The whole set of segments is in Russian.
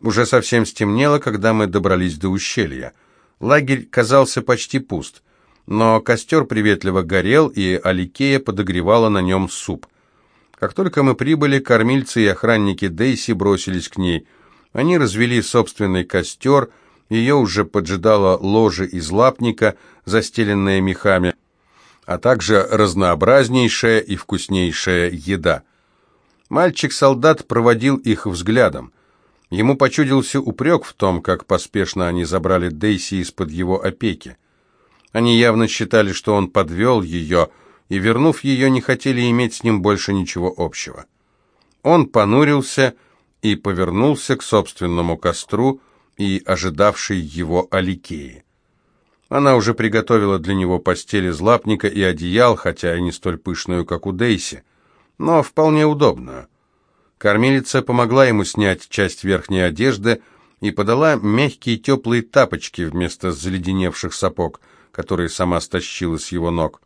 Уже совсем стемнело, когда мы добрались до ущелья. Лагерь казался почти пуст, но костер приветливо горел, и Аликея подогревала на нем суп. Как только мы прибыли, кормильцы и охранники Дейси бросились к ней. Они развели собственный костер, ее уже поджидала ложе из лапника, застеленная мехами, а также разнообразнейшая и вкуснейшая еда. Мальчик-солдат проводил их взглядом. Ему почудился упрек в том, как поспешно они забрали Дейси из-под его опеки. Они явно считали, что он подвел ее, и, вернув ее, не хотели иметь с ним больше ничего общего. Он понурился и повернулся к собственному костру и ожидавшей его Аликеи. Она уже приготовила для него постель из лапника и одеял, хотя и не столь пышную, как у Дейси, но вполне удобную. Кормилица помогла ему снять часть верхней одежды и подала мягкие теплые тапочки вместо заледеневших сапог, которые сама стащила с его ног.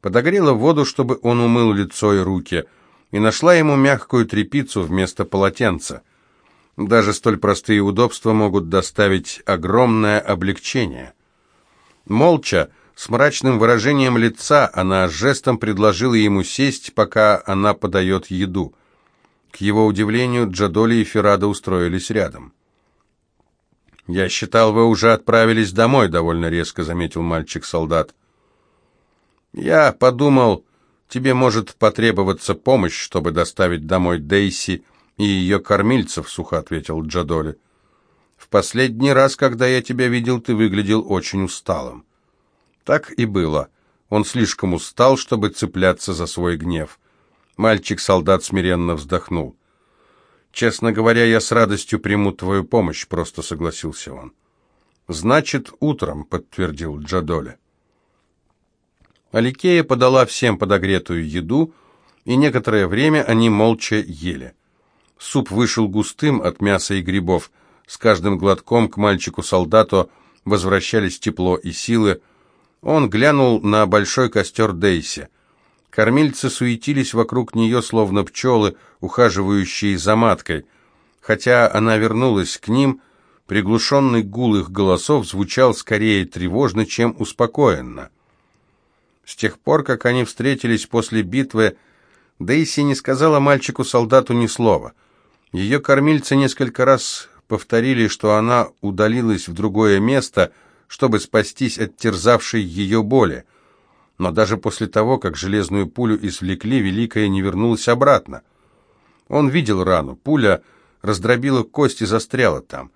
Подогрела воду, чтобы он умыл лицо и руки, и нашла ему мягкую тряпицу вместо полотенца. Даже столь простые удобства могут доставить огромное облегчение. Молча, с мрачным выражением лица, она жестом предложила ему сесть, пока она подает еду. К его удивлению, Джадоли и Феррада устроились рядом. «Я считал, вы уже отправились домой», — довольно резко заметил мальчик-солдат. «Я подумал, тебе может потребоваться помощь, чтобы доставить домой Дейси и ее кормильцев», — сухо ответил Джадоли. «В последний раз, когда я тебя видел, ты выглядел очень усталым». Так и было. Он слишком устал, чтобы цепляться за свой гнев. Мальчик-солдат смиренно вздохнул. «Честно говоря, я с радостью приму твою помощь», — просто согласился он. «Значит, утром», — подтвердил Джадоли. Аликея подала всем подогретую еду, и некоторое время они молча ели. Суп вышел густым от мяса и грибов. С каждым глотком к мальчику-солдату возвращались тепло и силы. Он глянул на большой костер Дейси — Кормильцы суетились вокруг нее, словно пчелы, ухаживающие за маткой. Хотя она вернулась к ним, приглушенный гул их голосов звучал скорее тревожно, чем успокоенно. С тех пор, как они встретились после битвы, Дейси не сказала мальчику-солдату ни слова. Ее кормильцы несколько раз повторили, что она удалилась в другое место, чтобы спастись от терзавшей ее боли но даже после того, как железную пулю извлекли, Великая не вернулась обратно. Он видел рану, пуля раздробила кость и застряла там.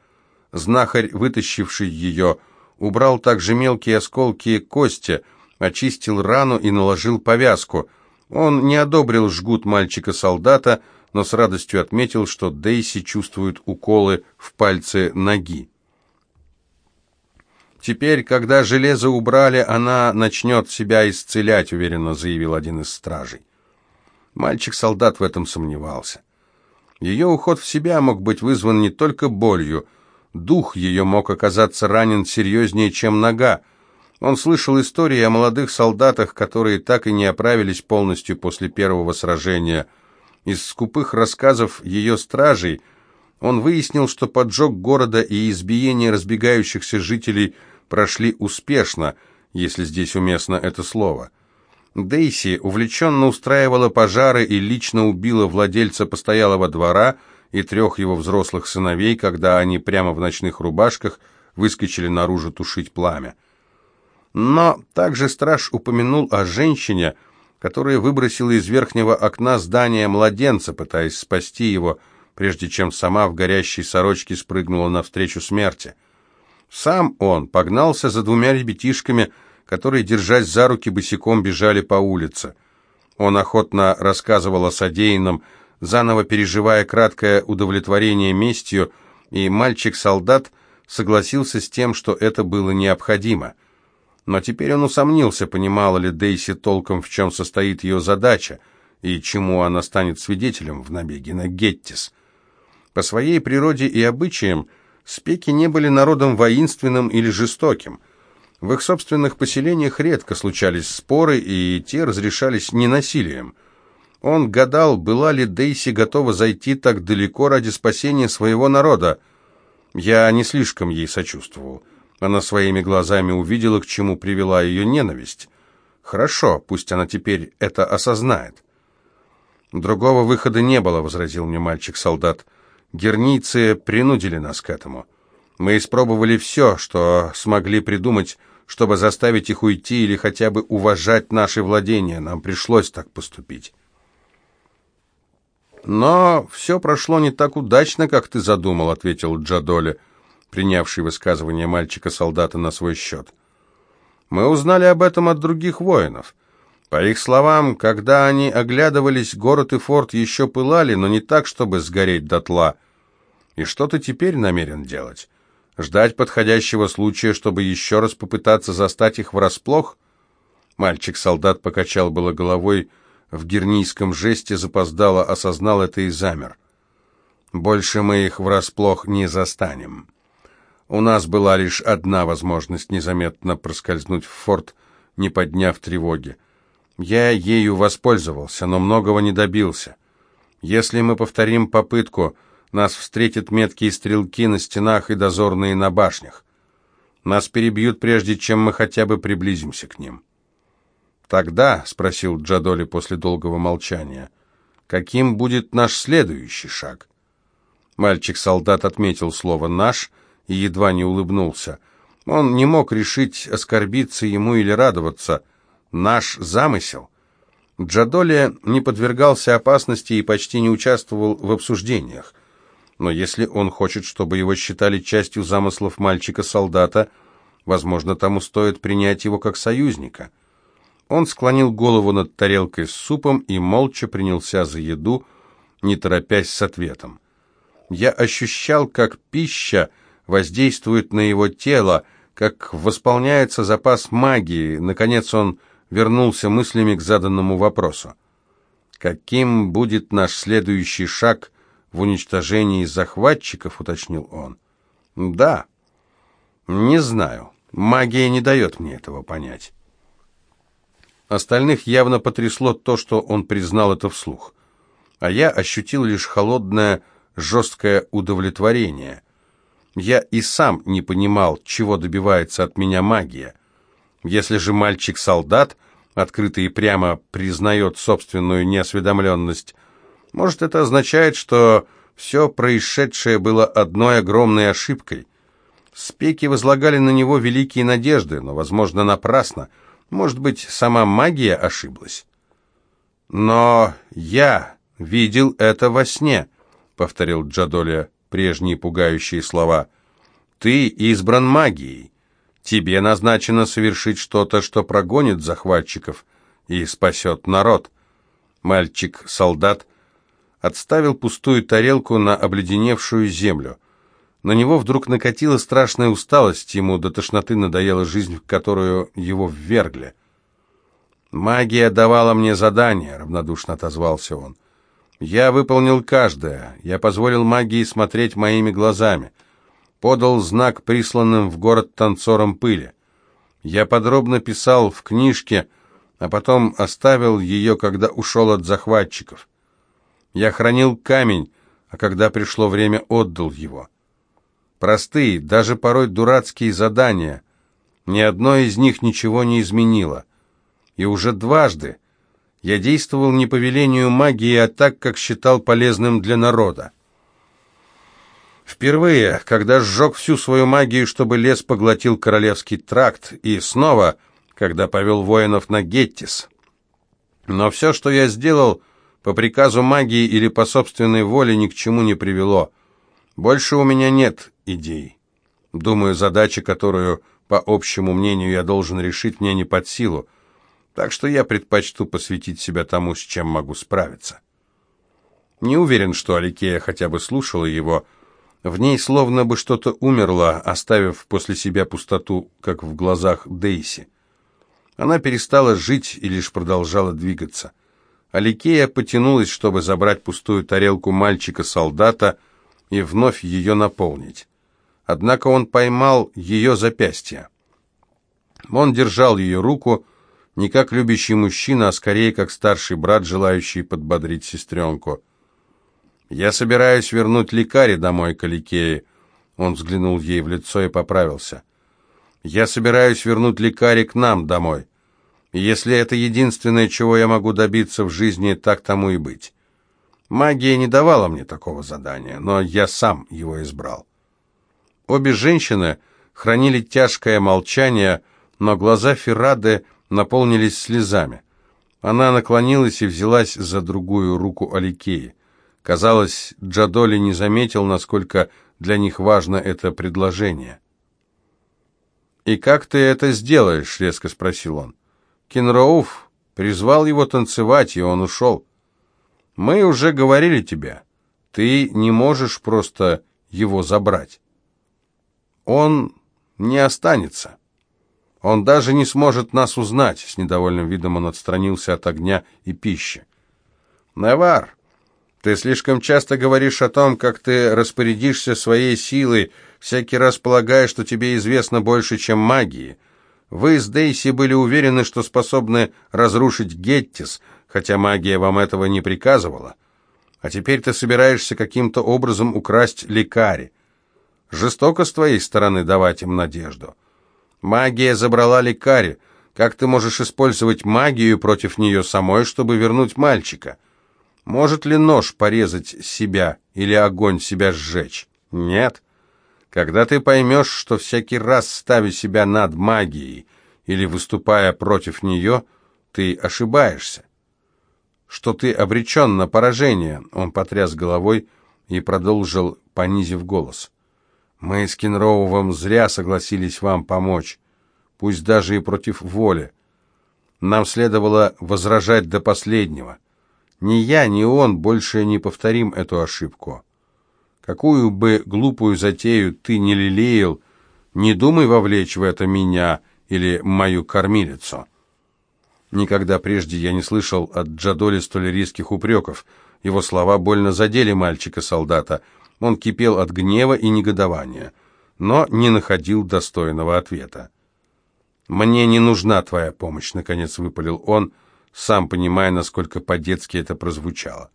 Знахарь, вытащивший ее, убрал также мелкие осколки кости, очистил рану и наложил повязку. Он не одобрил жгут мальчика-солдата, но с радостью отметил, что Дейси чувствует уколы в пальце ноги. «Теперь, когда железо убрали, она начнет себя исцелять», — уверенно заявил один из стражей. Мальчик-солдат в этом сомневался. Ее уход в себя мог быть вызван не только болью. Дух ее мог оказаться ранен серьезнее, чем нога. Он слышал истории о молодых солдатах, которые так и не оправились полностью после первого сражения. Из скупых рассказов ее стражей он выяснил, что поджог города и избиение разбегающихся жителей – прошли успешно, если здесь уместно это слово. Дейси увлеченно устраивала пожары и лично убила владельца постоялого двора и трех его взрослых сыновей, когда они прямо в ночных рубашках выскочили наружу тушить пламя. Но также страж упомянул о женщине, которая выбросила из верхнего окна здания младенца, пытаясь спасти его, прежде чем сама в горящей сорочке спрыгнула навстречу смерти. Сам он погнался за двумя ребятишками, которые, держась за руки, босиком бежали по улице. Он охотно рассказывал о содеянном, заново переживая краткое удовлетворение местью, и мальчик-солдат согласился с тем, что это было необходимо. Но теперь он усомнился, понимала ли Дейси толком, в чем состоит ее задача, и чему она станет свидетелем в набеге на Геттис. По своей природе и обычаям, Спеки не были народом воинственным или жестоким. В их собственных поселениях редко случались споры, и те разрешались ненасилием. Он гадал, была ли Дейси готова зайти так далеко ради спасения своего народа. Я не слишком ей сочувствовал. Она своими глазами увидела, к чему привела ее ненависть. Хорошо, пусть она теперь это осознает. «Другого выхода не было», — возразил мне мальчик-солдат. «Герницы принудили нас к этому. Мы испробовали все, что смогли придумать, чтобы заставить их уйти или хотя бы уважать наши владения. Нам пришлось так поступить». «Но все прошло не так удачно, как ты задумал», — ответил Джадоли, принявший высказывание мальчика-солдата на свой счет. «Мы узнали об этом от других воинов». По их словам, когда они оглядывались, город и форт еще пылали, но не так, чтобы сгореть дотла. И что ты теперь намерен делать? Ждать подходящего случая, чтобы еще раз попытаться застать их врасплох? Мальчик-солдат покачал было головой, в гернийском жесте запоздало осознал это и замер. «Больше мы их врасплох не застанем. У нас была лишь одна возможность незаметно проскользнуть в форт, не подняв тревоги. Я ею воспользовался, но многого не добился. Если мы повторим попытку, нас встретят меткие стрелки на стенах и дозорные на башнях. Нас перебьют, прежде чем мы хотя бы приблизимся к ним. «Тогда», — спросил Джадоли после долгого молчания, — «каким будет наш следующий шаг?» Мальчик-солдат отметил слово «наш» и едва не улыбнулся. Он не мог решить, оскорбиться ему или радоваться — наш замысел. Джадоли не подвергался опасности и почти не участвовал в обсуждениях. Но если он хочет, чтобы его считали частью замыслов мальчика-солдата, возможно, тому стоит принять его как союзника. Он склонил голову над тарелкой с супом и молча принялся за еду, не торопясь с ответом. Я ощущал, как пища воздействует на его тело, как восполняется запас магии. Наконец он вернулся мыслями к заданному вопросу. «Каким будет наш следующий шаг в уничтожении захватчиков?» — уточнил он. «Да, не знаю. Магия не дает мне этого понять». Остальных явно потрясло то, что он признал это вслух. А я ощутил лишь холодное, жесткое удовлетворение. Я и сам не понимал, чего добивается от меня магия — если же мальчик-солдат открыто и прямо признает собственную неосведомленность, может, это означает, что все происшедшее было одной огромной ошибкой. Спеки возлагали на него великие надежды, но, возможно, напрасно. Может быть, сама магия ошиблась. «Но я видел это во сне», — повторил Джадоля прежние пугающие слова. «Ты избран магией. Тебе назначено совершить что-то, что прогонит захватчиков и спасет народ. Мальчик-солдат отставил пустую тарелку на обледеневшую землю. На него вдруг накатила страшная усталость, ему до тошноты надоела жизнь, в которую его ввергли. «Магия давала мне задание», — равнодушно отозвался он. «Я выполнил каждое. Я позволил магии смотреть моими глазами подал знак присланным в город танцорам пыли. Я подробно писал в книжке, а потом оставил ее, когда ушел от захватчиков. Я хранил камень, а когда пришло время, отдал его. Простые, даже порой дурацкие задания. Ни одно из них ничего не изменило. И уже дважды я действовал не по велению магии, а так, как считал полезным для народа. Впервые, когда сжег всю свою магию, чтобы лес поглотил королевский тракт, и снова, когда повел воинов на Геттис. Но все, что я сделал, по приказу магии или по собственной воле, ни к чему не привело. Больше у меня нет идей. Думаю, задача, которую, по общему мнению, я должен решить, мне не под силу. Так что я предпочту посвятить себя тому, с чем могу справиться. Не уверен, что Аликея хотя бы слушала его, в ней словно бы что-то умерло, оставив после себя пустоту, как в глазах Дейси. Она перестала жить и лишь продолжала двигаться. Аликея потянулась, чтобы забрать пустую тарелку мальчика-солдата и вновь ее наполнить. Однако он поймал ее запястье. Он держал ее руку, не как любящий мужчина, а скорее как старший брат, желающий подбодрить сестренку. «Я собираюсь вернуть лекари домой к Аликее. Он взглянул ей в лицо и поправился. «Я собираюсь вернуть лекари к нам домой. Если это единственное, чего я могу добиться в жизни, так тому и быть. Магия не давала мне такого задания, но я сам его избрал». Обе женщины хранили тяжкое молчание, но глаза Феррады наполнились слезами. Она наклонилась и взялась за другую руку Аликеи. Казалось, Джадоли не заметил, насколько для них важно это предложение. «И как ты это сделаешь?» — резко спросил он. Кенроуф призвал его танцевать, и он ушел. «Мы уже говорили тебе, ты не можешь просто его забрать. Он не останется». Он даже не сможет нас узнать. С недовольным видом он отстранился от огня и пищи. Навар, ты слишком часто говоришь о том, как ты распорядишься своей силой, всякий раз полагая, что тебе известно больше, чем магии. Вы с Дейси были уверены, что способны разрушить Геттис, хотя магия вам этого не приказывала. А теперь ты собираешься каким-то образом украсть лекари. Жестоко с твоей стороны давать им надежду. Магия забрала лекари. Как ты можешь использовать магию против нее самой, чтобы вернуть мальчика? Может ли нож порезать себя или огонь себя сжечь? Нет. Когда ты поймешь, что всякий раз, ставя себя над магией или выступая против нее, ты ошибаешься. Что ты обречен на поражение, он потряс головой и продолжил, понизив голос. Мы с Кенроувом зря согласились вам помочь, пусть даже и против воли. Нам следовало возражать до последнего. Ни я, ни он больше не повторим эту ошибку. Какую бы глупую затею ты не лелеял, не думай вовлечь в это меня или мою кормилицу. Никогда прежде я не слышал от Джадоли столь резких упреков. Его слова больно задели мальчика-солдата — он кипел от гнева и негодования, но не находил достойного ответа. «Мне не нужна твоя помощь», — наконец выпалил он, сам понимая, насколько по-детски это прозвучало.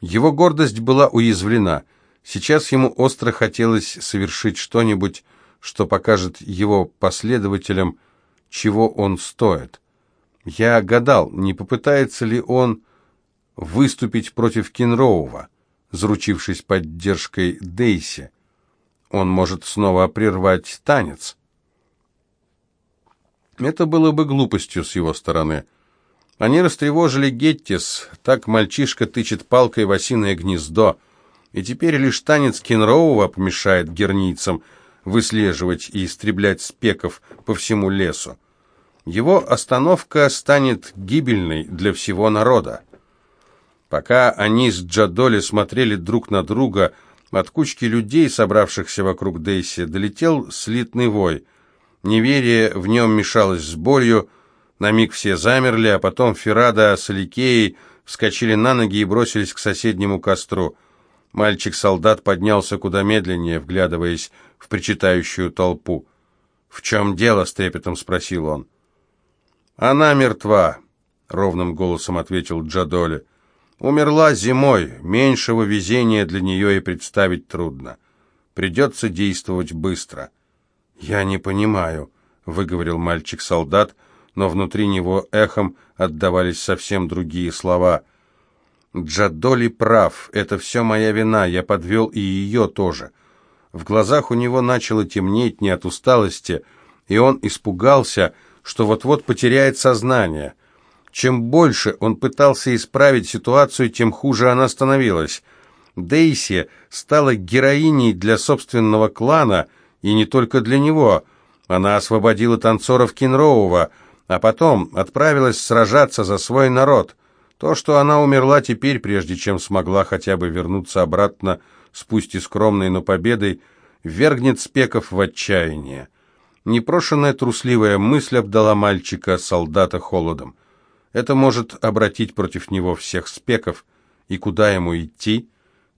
Его гордость была уязвлена. Сейчас ему остро хотелось совершить что-нибудь, что покажет его последователям, чего он стоит. Я гадал, не попытается ли он выступить против Кенроува заручившись поддержкой Дейси. Он может снова прервать танец. Это было бы глупостью с его стороны. Они растревожили Геттис, так мальчишка тычет палкой в осиное гнездо, и теперь лишь танец Кенроува помешает герницам выслеживать и истреблять спеков по всему лесу. Его остановка станет гибельной для всего народа. Пока они с Джадоли смотрели друг на друга, от кучки людей, собравшихся вокруг Дейси, долетел слитный вой. Неверие в нем мешалось с болью, на миг все замерли, а потом Феррада с Аликеей вскочили на ноги и бросились к соседнему костру. Мальчик-солдат поднялся куда медленнее, вглядываясь в причитающую толпу. «В чем дело?» — с трепетом спросил он. «Она мертва», — ровным голосом ответил Джадоли. Умерла зимой, меньшего везения для нее и представить трудно. Придется действовать быстро. «Я не понимаю», — выговорил мальчик-солдат, но внутри него эхом отдавались совсем другие слова. «Джадоли прав, это все моя вина, я подвел и ее тоже». В глазах у него начало темнеть не от усталости, и он испугался, что вот-вот потеряет сознание — чем больше он пытался исправить ситуацию, тем хуже она становилась. Дейси стала героиней для собственного клана, и не только для него. Она освободила танцоров Кинроува, а потом отправилась сражаться за свой народ. То, что она умерла теперь, прежде чем смогла хотя бы вернуться обратно с пусть и скромной, но победой, вергнет спеков в отчаяние. Непрошенная трусливая мысль обдала мальчика солдата холодом. Это может обратить против него всех спеков. И куда ему идти?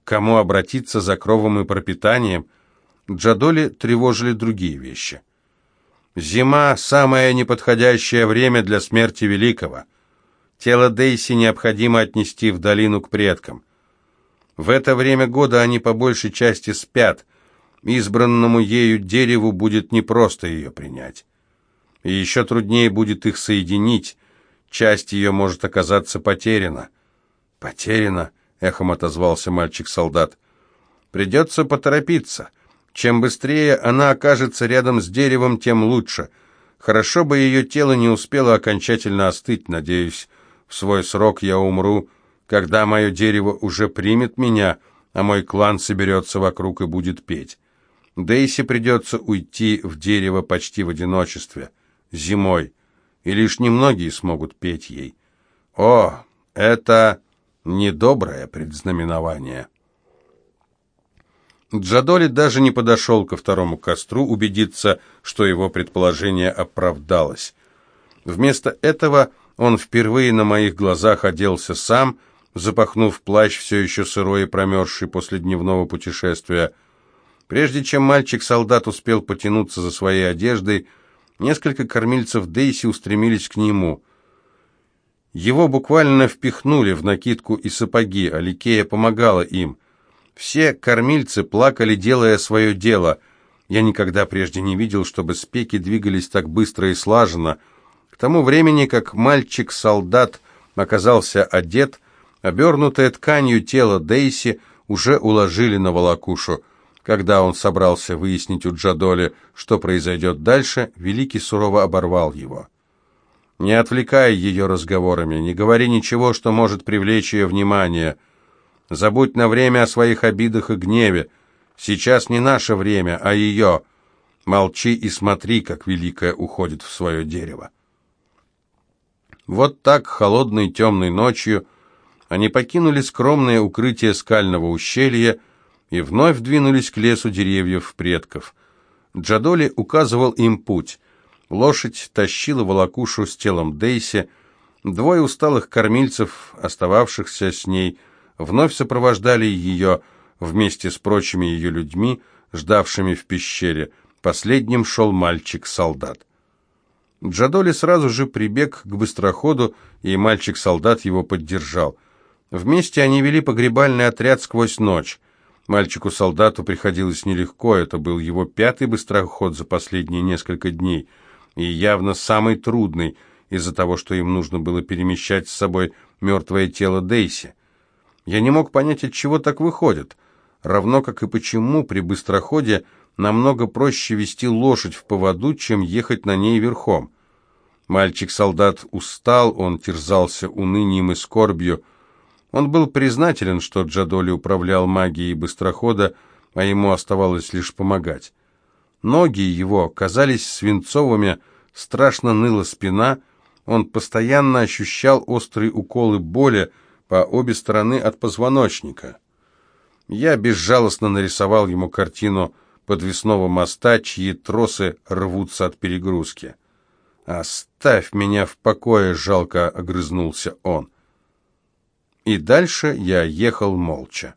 Кому обратиться за кровом и пропитанием? Джадоли тревожили другие вещи. Зима – самое неподходящее время для смерти великого. Тело Дейси необходимо отнести в долину к предкам. В это время года они по большей части спят. избранному ею дереву будет непросто ее принять. И еще труднее будет их соединить, часть ее может оказаться потеряна. «Потеряна?» — эхом отозвался мальчик-солдат. «Придется поторопиться. Чем быстрее она окажется рядом с деревом, тем лучше. Хорошо бы ее тело не успело окончательно остыть, надеюсь, в свой срок я умру, когда мое дерево уже примет меня, а мой клан соберется вокруг и будет петь. Дейси придется уйти в дерево почти в одиночестве, зимой, и лишь немногие смогут петь ей. О, это недоброе предзнаменование. Джадоли даже не подошел ко второму костру убедиться, что его предположение оправдалось. Вместо этого он впервые на моих глазах оделся сам, запахнув плащ, все еще сырой и промерзший после дневного путешествия. Прежде чем мальчик-солдат успел потянуться за своей одеждой, несколько кормильцев Дейси устремились к нему. Его буквально впихнули в накидку и сапоги, а Ликея помогала им. Все кормильцы плакали, делая свое дело. Я никогда прежде не видел, чтобы спеки двигались так быстро и слаженно. Тому времени, как мальчик-солдат оказался одет, обернутое тканью тело Дейси уже уложили на волокушу. Когда он собрался выяснить у Джадоли, что произойдет дальше, Великий сурово оборвал его. «Не отвлекай ее разговорами, не говори ничего, что может привлечь ее внимание». Забудь на время о своих обидах и гневе. Сейчас не наше время, а ее. Молчи и смотри, как Великая уходит в свое дерево. Вот так, холодной темной ночью, они покинули скромное укрытие скального ущелья и вновь двинулись к лесу деревьев предков. Джадоли указывал им путь. Лошадь тащила волокушу с телом Дейси. Двое усталых кормильцев, остававшихся с ней, — вновь сопровождали ее вместе с прочими ее людьми, ждавшими в пещере. Последним шел мальчик-солдат. Джадоли сразу же прибег к быстроходу, и мальчик-солдат его поддержал. Вместе они вели погребальный отряд сквозь ночь. Мальчику-солдату приходилось нелегко, это был его пятый быстроход за последние несколько дней, и явно самый трудный, из-за того, что им нужно было перемещать с собой мертвое тело Дейси. Я не мог понять, от чего так выходит, равно как и почему при быстроходе намного проще вести лошадь в поводу, чем ехать на ней верхом. Мальчик-солдат устал, он терзался унынием и скорбью. Он был признателен, что Джадоли управлял магией быстрохода, а ему оставалось лишь помогать. Ноги его казались свинцовыми, страшно ныла спина, он постоянно ощущал острые уколы боли, по обе стороны от позвоночника. Я безжалостно нарисовал ему картину подвесного моста, чьи тросы рвутся от перегрузки. «Оставь меня в покое!» — жалко огрызнулся он. И дальше я ехал молча.